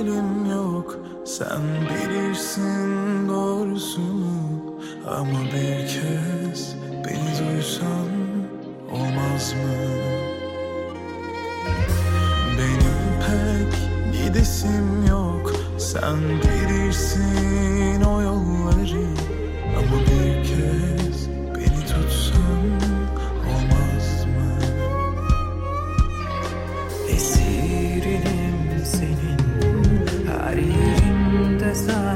halin yok. Sen bilirsin doğrusunu Ama bir kez beni duysan olmaz mı? Benim pek gidesim yok. Sen bilirsin o yolları. Ama bir kez Cause I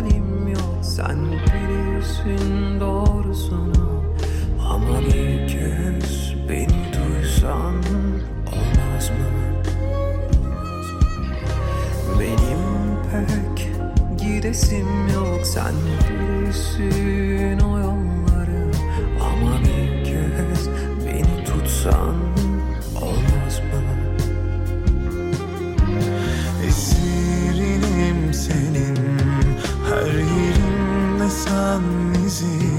sualim yok. Sen bilirsin doğrusunu Ama bir kez beni duysan olmaz mı? Benim pek gidesim yok. Sen bilirsin I'm easy.